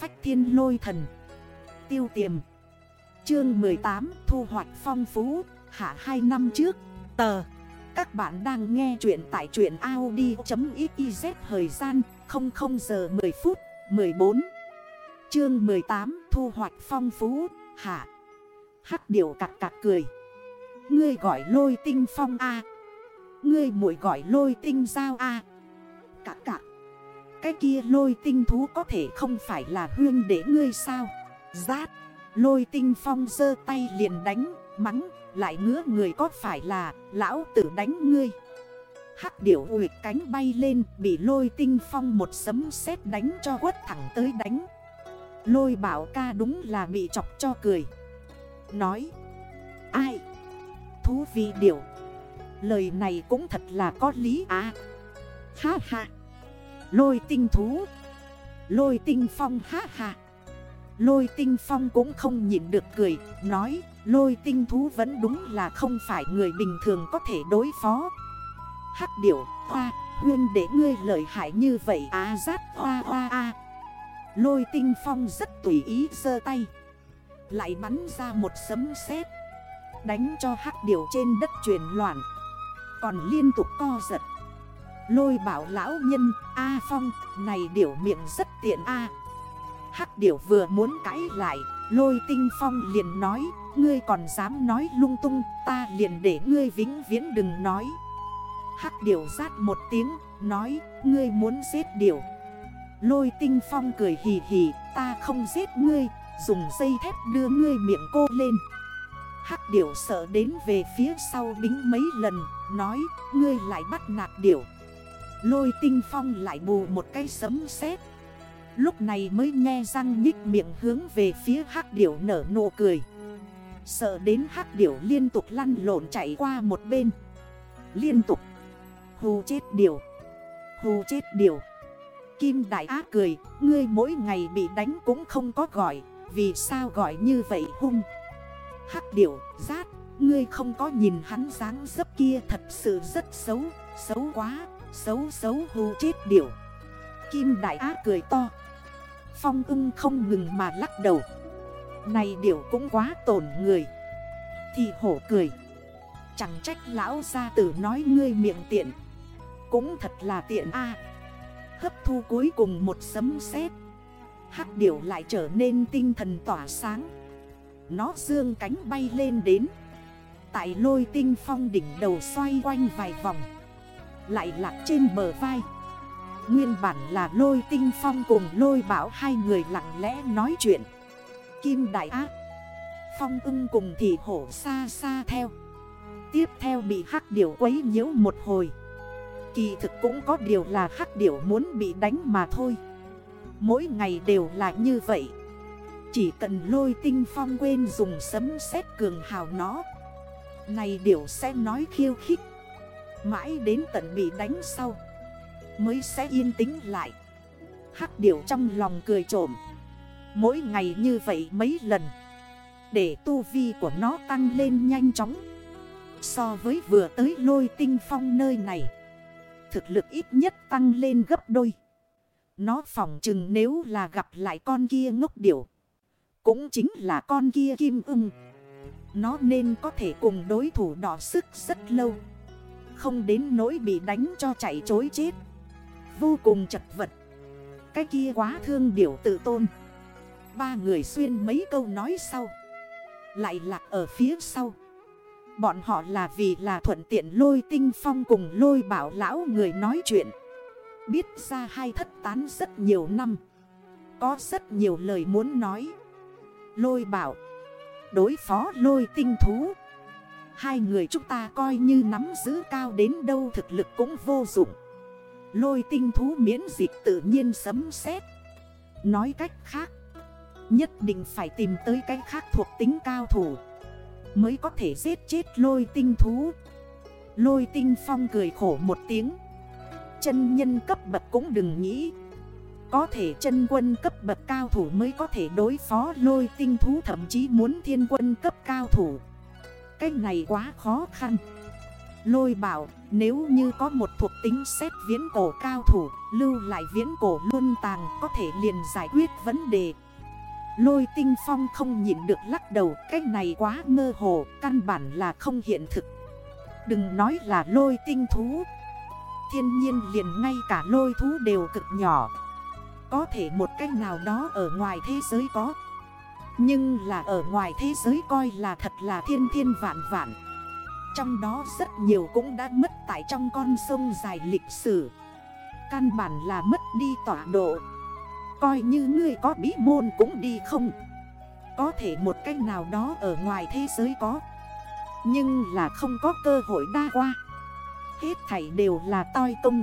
phách thiên lôi thần. Tiêu tiềm. Chương 18 Thu hoạch phong phú. Hạ 2 năm trước, Tờ. Các bạn đang nghe chuyện tại chuyện Audi.xyz Thời gian 00 giờ 10 phút 14 Chương 18 Thu hoạch phong phú. Hạ. Hắc điểu cạc cạc cười. Ngươi gọi lôi tinh phong A. Ngươi muội gọi lôi tinh giao A. Cạc cạc cái kia lôi tinh thú có thể không phải là huyên để ngươi sao? Giát Lôi tinh phong dơ tay liền đánh, Mắng, lại ngứa người có phải là Lão tử đánh ngươi? Hắc điểu uyệt cánh bay lên, Bị lôi tinh phong một sấm sét đánh cho quất thẳng tới đánh. Lôi bảo ca đúng là bị chọc cho cười. Nói, Ai? Thú vị điểu, Lời này cũng thật là có lý à. Ha ha. Lôi tinh thú. Lôi tinh phong ha ha. Lôi tinh phong cũng không nhịn được cười Nói lôi tinh thú vẫn đúng là không phải người bình thường có thể đối phó. Hắc điểu hoa Huyên để ngươi lợi hại như vậy á à, hoa hoa a. Lôi tinh phong rất tùy ý sơ tay. Lại bắn ra một sấm sét Đánh cho hắc điểu trên đất truyền loạn. Còn liên tục co giật. Lôi bảo lão nhân, A Phong, này điểu miệng rất tiện A. Hắc điểu vừa muốn cãi lại, Lôi tinh phong liền nói, Ngươi còn dám nói lung tung, Ta liền để ngươi vĩnh viễn đừng nói. Hắc điểu rát một tiếng, Nói, ngươi muốn giết điểu. Lôi tinh phong cười hì hì, Ta không giết ngươi, Dùng dây thép đưa ngươi miệng cô lên. Hắc điểu sợ đến về phía sau bính mấy lần, Nói, ngươi lại bắt nạt điểu. Lôi tinh phong lại bù một cái sấm sét. Lúc này mới nghe răng nhích miệng hướng về phía hắc điểu nở nụ cười. Sợ đến hắc điểu liên tục lăn lộn chạy qua một bên. Liên tục. Hù chết điểu. Hù chết điểu. Kim đại á cười, Ngươi mỗi ngày bị đánh cũng không có gọi, Vì sao gọi như vậy hung? Hắc điểu, rát, Ngươi không có nhìn hắn dáng dấp kia thật sự rất xấu Xấu quá. Xấu xấu hù chết điểu. Kim đại á cười to. Phong ưng không ngừng mà lắc đầu. Này điểu cũng quá tổn người. Thì hổ cười. Chẳng trách lão gia tử nói ngươi miệng tiện. Cũng thật là tiện a. Hấp thu cuối cùng một sấm sét. Hắc điểu lại trở nên tinh thần tỏa sáng. Nó dương cánh bay lên đến. Tại lôi tinh phong đỉnh đầu xoay quanh vài vòng. Lại lạc trên bờ vai. Nguyên bản là lôi tinh phong cùng lôi bảo hai người lặng lẽ nói chuyện. Kim đại ác Phong ưng cùng thì hổ xa xa theo. Tiếp theo bị hắc điểu quấy nhiễu một hồi. Kỳ thực cũng có điều là hắc điểu muốn bị đánh mà thôi. Mỗi ngày đều là như vậy. Chỉ cần lôi tinh phong quên dùng sấm sét cường hào nó. Này điểu sẽ nói khiêu khích. Mãi đến tận bị đánh sau, Mới sẽ yên tĩnh lại. Hắc điểu trong lòng cười trộm. Mỗi ngày như vậy mấy lần, Để tu vi của nó tăng lên nhanh chóng. So với vừa tới lôi tinh phong nơi này, Thực lực ít nhất tăng lên gấp đôi. Nó phỏng chừng nếu là gặp lại con kia ngốc điểu, Cũng chính là con kia kim ưng. Nó nên có thể cùng đối thủ đỏ sức rất lâu. Không đến nỗi bị đánh cho chạy chối chết. Vô cùng chật vật. Cái kia quá thương điểu tự tôn. Ba người xuyên mấy câu nói sau. Lại lạc ở phía sau. Bọn họ là vì là thuận tiện lôi tinh phong cùng lôi bảo lão người nói chuyện. Biết ra hai thất tán rất nhiều năm. Có rất nhiều lời muốn nói. Lôi bảo. Đối phó lôi tinh thú. Hai người chúng ta coi như nắm giữ cao đến đâu thực lực cũng vô dụng. Lôi tinh thú miễn dịch tự nhiên sấm sét. Nói cách khác, Nhất định phải tìm tới cái khác thuộc tính cao thủ Mới có thể giết chết lôi tinh thú. Lôi tinh phong cười khổ một tiếng. Chân nhân cấp bậc cũng đừng nghĩ. Có thể chân quân cấp bậc cao thủ mới có thể đối phó lôi tinh thú, Thậm chí muốn thiên quân cấp cao thủ. Cái này quá khó khăn. Lôi bảo, Nếu như có một thuộc tính xét viễn cổ cao thủ, Lưu lại viễn cổ luôn tàng Có thể liền giải quyết vấn đề. Lôi tinh phong không nhịn được lắc đầu Cái này quá mơ hồ, Căn bản là không hiện thực. Đừng nói là lôi tinh thú. Thiên nhiên liền ngay cả lôi thú đều cực nhỏ. Có thể một cách nào đó ở ngoài thế giới có. Nhưng là ở ngoài thế giới coi là thật là thiên thiên vạn vạn. Trong đó rất nhiều cũng đã mất tại trong con sông dài lịch sử. Căn bản là mất đi tọa độ. Coi như ngươi có bí môn cũng đi không. Có thể một cách nào đó ở ngoài thế giới có. Nhưng là không có cơ hội đa qua. Hết thảy đều là toi công.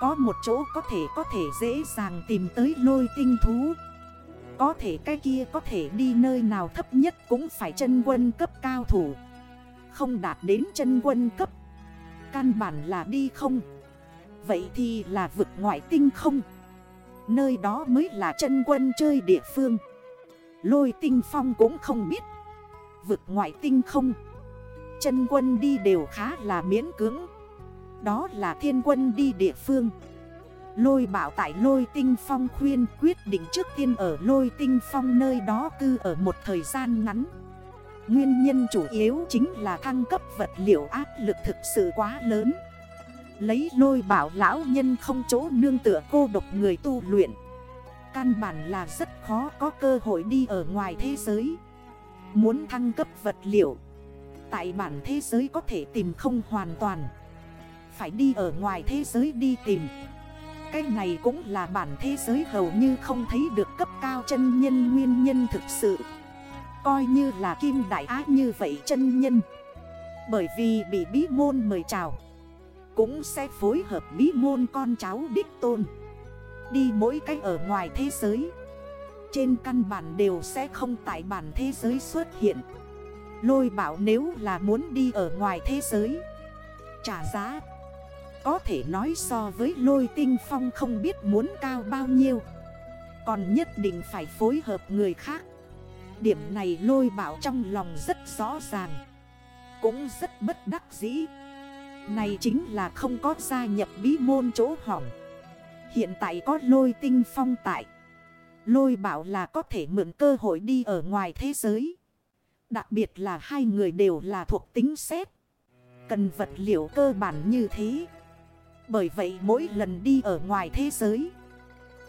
Có một chỗ có thể có thể dễ dàng tìm tới lôi tinh thú. Có thể cái kia có thể đi nơi nào thấp nhất cũng phải chân quân cấp cao thủ. Không đạt đến chân quân cấp. Căn bản là đi không. Vậy thì là vực ngoại tinh không. Nơi đó mới là chân quân chơi địa phương. Lôi tinh phong cũng không biết. Vực ngoại tinh không. Chân quân đi đều khá là miễn cưỡng. Đó là thiên quân đi địa phương. Lôi bảo tại lôi tinh phong khuyên quyết định trước tiên ở lôi tinh phong nơi đó cư ở một thời gian ngắn. Nguyên nhân chủ yếu chính là thăng cấp vật liệu áp lực thực sự quá lớn. Lấy lôi bảo lão nhân không chỗ nương tựa cô độc người tu luyện. Căn bản là rất khó có cơ hội đi ở ngoài thế giới. Muốn thăng cấp vật liệu, Tại bản thế giới có thể tìm không hoàn toàn. Phải đi ở ngoài thế giới đi tìm. Cái này cũng là bản thế giới hầu như không thấy được cấp cao chân nhân nguyên nhân thực sự. Coi như là kim đại á như vậy chân nhân. Bởi vì bị bí môn mời chào, cũng sẽ phối hợp bí môn con cháu đích tôn. Đi mỗi cách ở ngoài thế giới, Trên căn bản đều sẽ không tại bản thế giới xuất hiện. Lôi bảo nếu là muốn đi ở ngoài thế giới, Trả giá có thể nói so với lôi tinh phong không biết muốn cao bao nhiêu. Còn nhất định phải phối hợp người khác. Điểm này lôi bảo trong lòng rất rõ ràng. Cũng rất bất đắc dĩ. Này chính là không có gia nhập bí môn chỗ hỏng. Hiện tại có lôi tinh phong tại. Lôi bảo là có thể mượn cơ hội đi ở ngoài thế giới. Đặc biệt là hai người đều là thuộc tính xét. Cần vật liệu cơ bản như thế. Bởi vậy mỗi lần đi ở ngoài thế giới,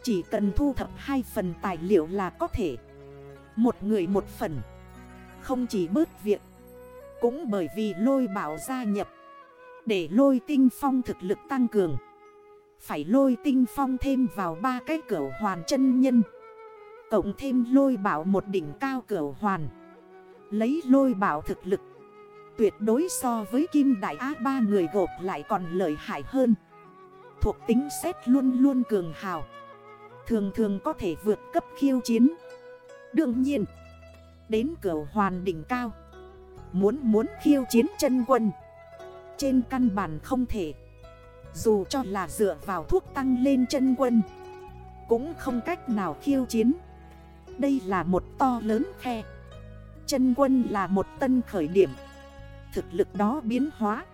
Chỉ cần thu thập hai phần tài liệu là có thể. Một người một phần, Không chỉ bớt việc, Cũng bởi vì lôi bảo gia nhập. Để lôi tinh phong thực lực tăng cường, Phải lôi tinh phong thêm vào ba cái cửa hoàn chân nhân, Cộng thêm lôi bảo một đỉnh cao cửa hoàn. Lấy lôi bảo thực lực, Tuyệt đối so với kim đại á ba người gộp lại còn lợi hại hơn. Thuộc tính xét luôn luôn cường hào. Thường thường có thể vượt cấp khiêu chiến. Đương nhiên, Đến cửa hoàn đỉnh cao, Muốn muốn khiêu chiến chân quân, trên căn bản không thể. Dù cho là dựa vào thuốc tăng lên chân quân, Cũng không cách nào khiêu chiến. Đây là một to lớn khe. Chân quân là một tân khởi điểm. Thực lực đó biến hóa.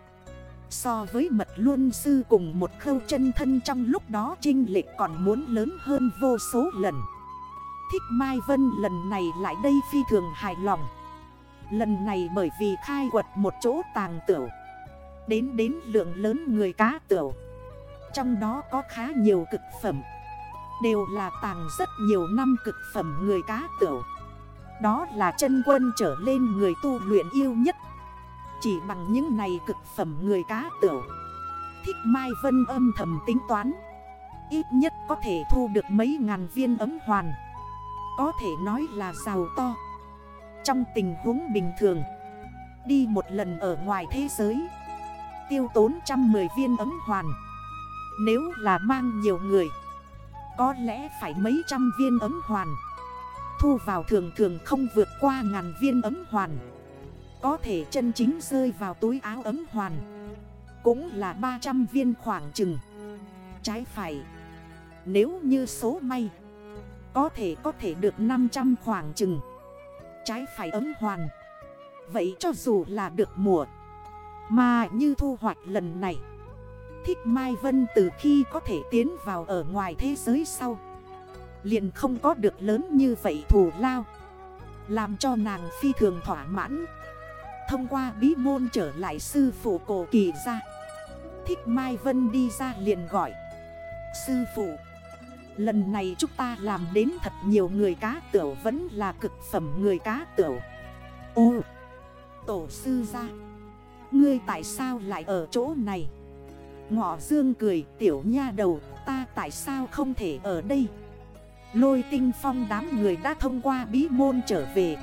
So với mật luân sư cùng một khâu chân thân trong lúc đó trinh lệ còn muốn lớn hơn vô số lần. Thích Mai Vân lần này lại đây phi thường hài lòng. Lần này bởi vì khai quật một chỗ tàng tửu, Đến đến lượng lớn người cá tửu. Trong đó có khá nhiều cực phẩm, Đều là tàng rất nhiều năm cực phẩm người cá tửu. Đó là chân quân trở lên người tu luyện yêu nhất chỉ bằng những này cực phẩm người cá tửu. Thích Mai Vân âm thầm tính toán. Ít nhất có thể thu được mấy ngàn viên ấm hoàn. Có thể nói là giàu to. Trong tình huống bình thường, Đi một lần ở ngoài thế giới, tiêu tốn trăm mười viên ấm hoàn. Nếu là mang nhiều người, Có lẽ phải mấy trăm viên ấm hoàn. Thu vào thường thường không vượt qua ngàn viên ấm hoàn. Có thể chân chính rơi vào túi áo ấm hoàn. Cũng là 300 viên khoảng chừng. Trái phải, Nếu như số may, Có thể có thể được 500 khoảng chừng. Trái phải ấm hoàn, Vậy cho dù là được mùa, Mà như thu hoạch lần này, Thích Mai Vân từ khi có thể tiến vào ở ngoài thế giới sau, liền không có được lớn như vậy thù lao, Làm cho nàng phi thường thỏa mãn. Thông qua bí môn trở lại sư phụ cổ kỳ ra. Thích Mai Vân đi ra liền gọi. Sư phụ, Lần này chúng ta làm đến thật nhiều người cá tiểu vẫn là cực phẩm người cá tiểu Ô, Tổ sư ra Ngươi tại sao lại ở chỗ này? Ngọ dương cười, tiểu nha đầu, Ta tại sao không thể ở đây? Lôi tinh phong đám người đã thông qua bí môn trở về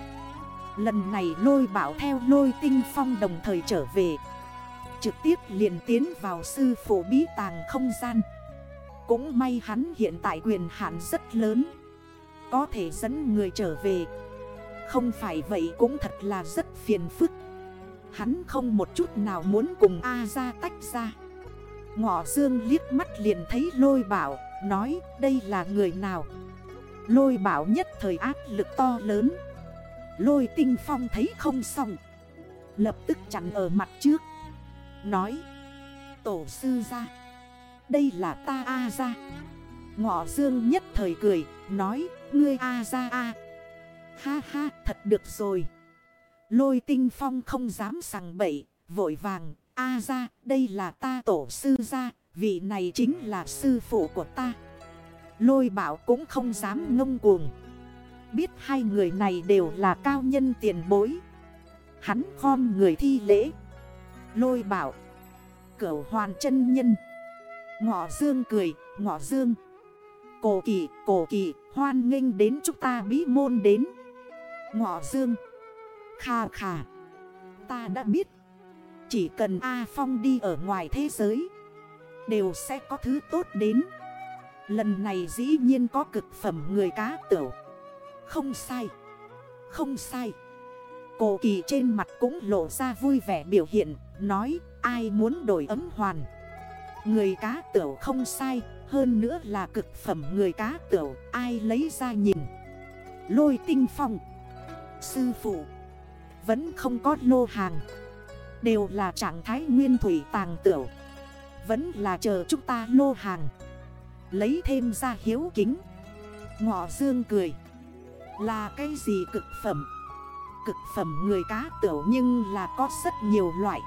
Lần này lôi bảo theo lôi tinh phong đồng thời trở về. Trực tiếp liền tiến vào sư phụ bí tàng không gian. Cũng may hắn hiện tại quyền hạn rất lớn. Có thể dẫn người trở về. Không phải vậy cũng thật là rất phiền phức. Hắn không một chút nào muốn cùng A ra tách ra. Ngọ dương liếc mắt liền thấy lôi bảo, Nói, đây là người nào? Lôi bảo nhất thời áp lực to lớn. Lôi tinh phong thấy không xong. Lập tức chặn ở mặt trước. Nói, Tổ sư ra Đây là ta A ra Ngọ dương nhất thời cười, Nói, ngươi A ra A. Ha ha, thật được rồi. Lôi tinh phong không dám sằng bậy, Vội vàng A ra đây là ta tổ sư ra Vị này chính là sư phụ của ta. Lôi bảo cũng không dám ngông cuồng. Biết hai người này đều là cao nhân tiền bối. Hắn khom người thi lễ. Lôi bảo. Cửu hoàn chân nhân. Ngọ dương cười, Ngọ dương. Cổ kỳ cổ kỳ, Hoan nghênh đến chúng ta bí môn đến. Ngọ dương. Khà khà Ta đã biết. Chỉ cần A Phong đi ở ngoài thế giới, Đều sẽ có thứ tốt đến. Lần này dĩ nhiên có cực phẩm người cá tửu. Không sai. Không sai. Cổ kỳ trên mặt cũng lộ ra vui vẻ biểu hiện, Nói, ai muốn đổi ấm hoàn? Người cá tửu không sai, Hơn nữa là cực phẩm người cá tửu, Ai lấy ra nhìn? Lôi tinh phong. Sư phụ. Vẫn không có lô hàng. Đều là trạng thái nguyên thủy tàng tửu. Vẫn là chờ chúng ta lô hàng. Lấy thêm ra hiếu kính. Ngọ dương cười. Là cái gì cực phẩm? Cực phẩm người cá tửu nhưng là có rất nhiều loại.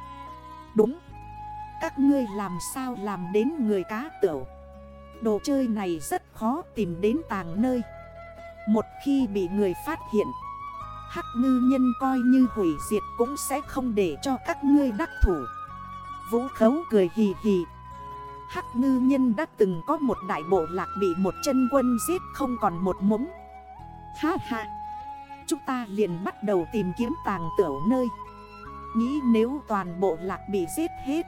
Đúng. Các ngươi làm sao làm đến người cá tửu? Đồ chơi này rất khó tìm đến tàng nơi. Một khi bị người phát hiện, Hắc ngư nhân coi như hủy diệt cũng sẽ không để cho các ngươi đắc thủ. Vũ khấu cười hì hì. Hắc ngư nhân đã từng có một đại bộ lạc bị một chân quân giết không còn một mống. Ha ha. Chúng ta liền bắt đầu tìm kiếm tàng tiểu nơi. Nghĩ nếu toàn bộ lạc bị giết hết.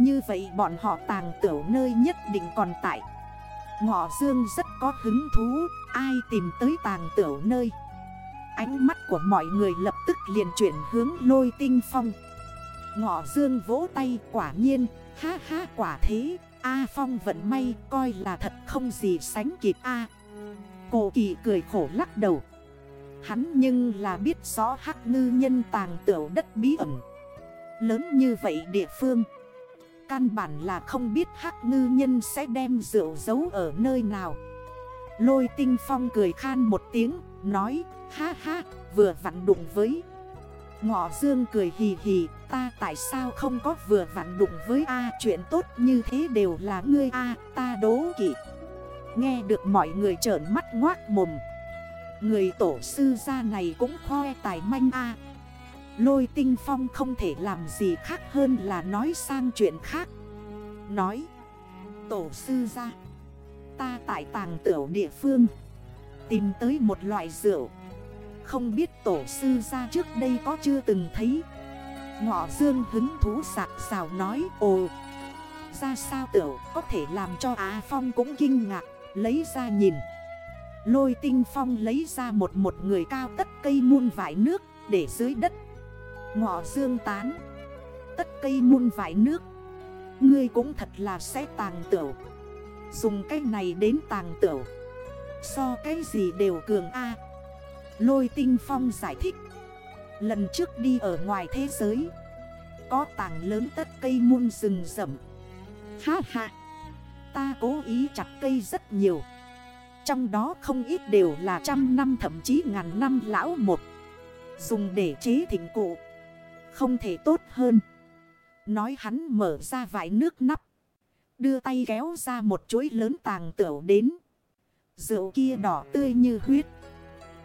Như vậy bọn họ tàng tiểu nơi nhất định còn tại. Ngọ Dương rất có hứng thú, Ai tìm tới tàng tiểu nơi? Ánh mắt của mọi người lập tức liền chuyển hướng lôi tinh phong. Ngọ Dương vỗ tay, quả nhiên, Ha ha, quả thế, A Phong vận may coi là thật không gì sánh kịp A. Cổ kỳ cười khổ lắc đầu. Hắn nhưng là biết rõ hắc ngư nhân tàng tiểu đất bí ẩn. Lớn như vậy địa phương, Căn bản là không biết hắc ngư nhân sẽ đem rượu giấu ở nơi nào. Lôi tinh phong cười khan một tiếng, Nói, ha ha, vừa vặn đụng với. Ngọ dương cười hì hì, Ta tại sao không có vừa vặn đụng với A? Chuyện tốt như thế đều là ngươi A, Ta đố kỵ. Nghe được mọi người trởn mắt ngoác mồm. Người tổ sư gia này cũng khoe tài manh A. Lôi tinh phong không thể làm gì khác hơn là nói sang chuyện khác. Nói, Tổ sư gia, Ta tại tàng tiểu địa phương, Tìm tới một loại rượu. Không biết tổ sư gia trước đây có chưa từng thấy? Ngọ dương hứng thú sạc xào nói, Ồ, Ra sao tiểu, có thể làm cho Á Phong cũng kinh ngạc. Lấy ra nhìn. Lôi tinh phong lấy ra một một người cao tất cây muôn vải nước để dưới đất. Ngọ dương tán. Tất cây muôn vải nước. Ngươi cũng thật là sẽ tàng tửu. Dùng cái này đến tàng tửu. So cái gì đều cường A. Lôi tinh phong giải thích. Lần trước đi ở ngoài thế giới, có tàng lớn tất cây muôn rừng rậm. Ha ha cố ý chặt cây rất nhiều. Trong đó không ít đều là trăm năm, thậm chí ngàn năm lão một. Dùng để chế thỉnh cụ. Không thể tốt hơn. Nói hắn mở ra vải nước nắp. Đưa tay kéo ra một chuỗi lớn tàng tửu đến. Rượu kia đỏ tươi như huyết.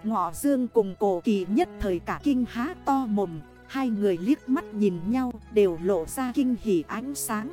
Ngọ dương cùng cổ kỳ nhất thời cả kinh há to mồm. Hai người liếc mắt nhìn nhau đều lộ ra kinh hỉ ánh sáng.